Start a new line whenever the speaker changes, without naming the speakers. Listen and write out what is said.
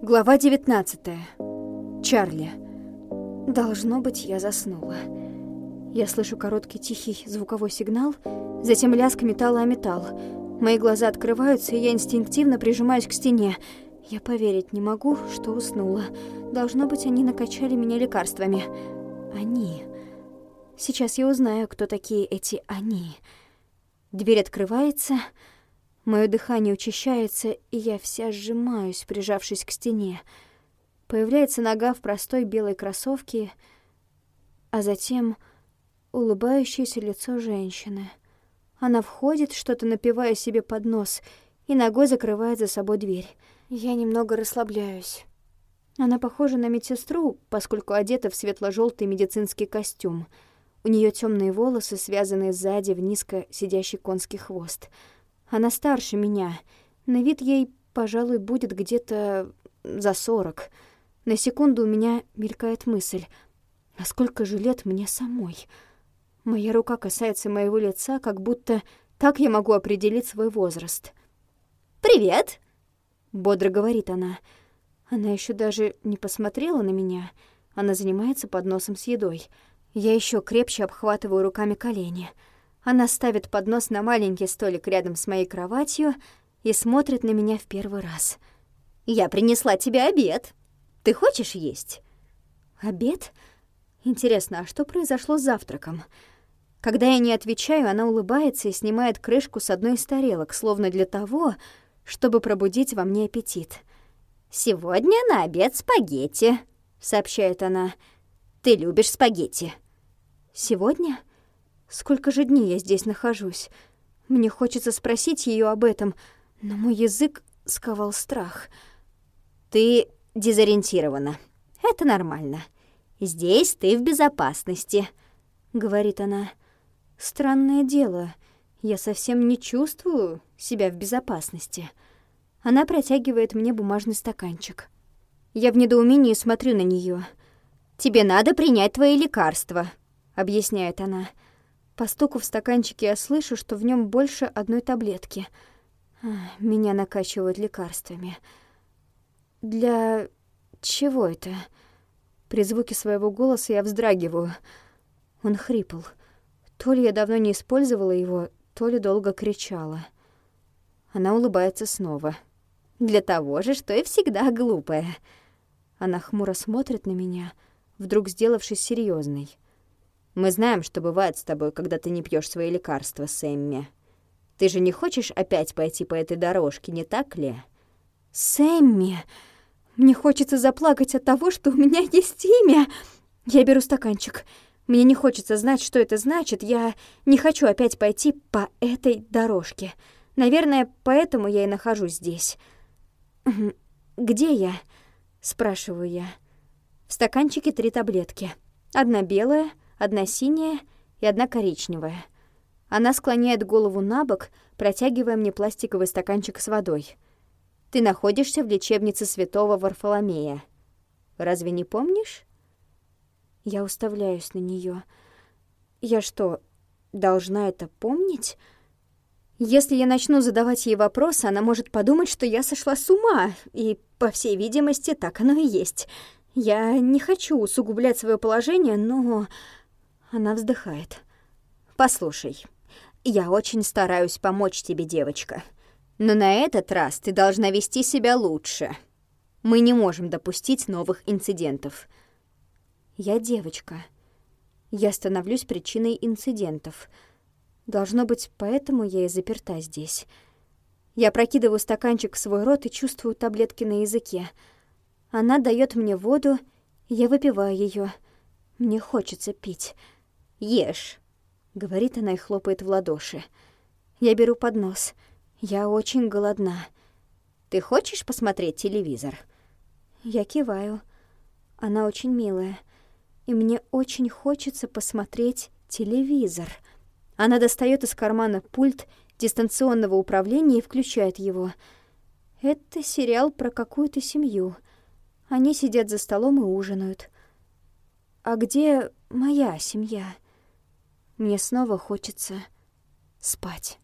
Глава 19. Чарли. Должно быть, я заснула. Я слышу короткий тихий звуковой сигнал, затем лязг металла о металл. Мои глаза открываются, и я инстинктивно прижимаюсь к стене. Я поверить не могу, что уснула. Должно быть, они накачали меня лекарствами. Они. Сейчас я узнаю, кто такие эти «они». Дверь открывается, мое дыхание учащается, и я вся сжимаюсь, прижавшись к стене. Появляется нога в простой белой кроссовке, а затем улыбающееся лицо женщины. Она входит, что-то напивая себе под нос, и ногой закрывает за собой дверь. Я немного расслабляюсь. Она похожа на медсестру, поскольку одета в светло желтый медицинский костюм — у нее темные волосы, связанные сзади в низко сидящий конский хвост. Она старше меня. На вид ей, пожалуй, будет где-то за сорок. На секунду у меня мелькает мысль. А сколько же лет мне самой? Моя рука касается моего лица, как будто так я могу определить свой возраст.
«Привет!»
— бодро говорит она. Она еще даже не посмотрела на меня. Она занимается подносом с едой — я еще крепче обхватываю руками колени. Она ставит поднос на маленький столик рядом с моей кроватью и смотрит на меня в первый раз.
«Я принесла тебе обед. Ты хочешь есть?»
«Обед? Интересно, а что произошло с завтраком?» Когда я не отвечаю, она улыбается и снимает крышку с одной из тарелок, словно для того, чтобы пробудить во мне аппетит.
«Сегодня на обед спагетти», — сообщает она. «Ты любишь спагетти?»
Сегодня? Сколько же дней я здесь нахожусь? Мне хочется спросить ее об этом, но мой язык сковал страх.
Ты дезориентирована. Это нормально. Здесь ты в безопасности, говорит она.
Странное дело, я совсем не чувствую себя в безопасности. Она протягивает мне бумажный стаканчик. Я в недоумении смотрю на нее.
Тебе надо принять твои лекарства,
объясняет она. По стуку в стаканчике я слышу, что в нем больше одной таблетки. Меня накачивают лекарствами. Для чего это? При звуке своего голоса я вздрагиваю. Он хрипл. То ли я давно не использовала его, то ли долго кричала. Она улыбается снова.
«Для того же, что и всегда глупая».
Она хмуро смотрит на меня, вдруг сделавшись серьезной.
Мы знаем, что бывает с тобой, когда ты не пьешь свои лекарства, Сэмми. Ты же не хочешь опять пойти по этой дорожке, не так ли?
Сэмми! Мне хочется заплакать от того, что у меня есть имя. Я беру стаканчик. Мне не хочется знать, что это значит. Я не хочу опять пойти по этой дорожке. Наверное, поэтому я и нахожусь здесь. «Где я?» — спрашиваю я. В стаканчике три таблетки. Одна белая — одна синяя и одна коричневая. Она склоняет голову на бок, протягивая мне пластиковый стаканчик с водой. «Ты находишься в лечебнице святого Варфоломея. Разве не помнишь?» Я уставляюсь на нее. Я что, должна это помнить? Если я начну задавать ей вопросы, она может подумать, что я сошла с ума, и, по всей видимости, так оно и есть. Я не хочу усугублять свое положение, но она вздыхает.
«Послушай, я очень стараюсь помочь тебе, девочка. Но на этот раз ты должна вести себя лучше. Мы не можем допустить новых инцидентов».
«Я девочка. Я становлюсь причиной инцидентов. Должно быть, поэтому я и заперта здесь». Я прокидываю стаканчик в свой рот и чувствую таблетки на языке. Она дает мне воду, я выпиваю ее. Мне хочется пить.
«Ешь», — говорит она и хлопает в ладоши.
Я беру поднос. Я очень голодна.
«Ты хочешь посмотреть телевизор?»
Я киваю. Она очень милая. И мне очень хочется посмотреть телевизор. Она достает из кармана пульт дистанционного управления и включает его. Это сериал про какую-то семью. Они сидят за столом и ужинают. А где моя семья?» Мне снова хочется спать.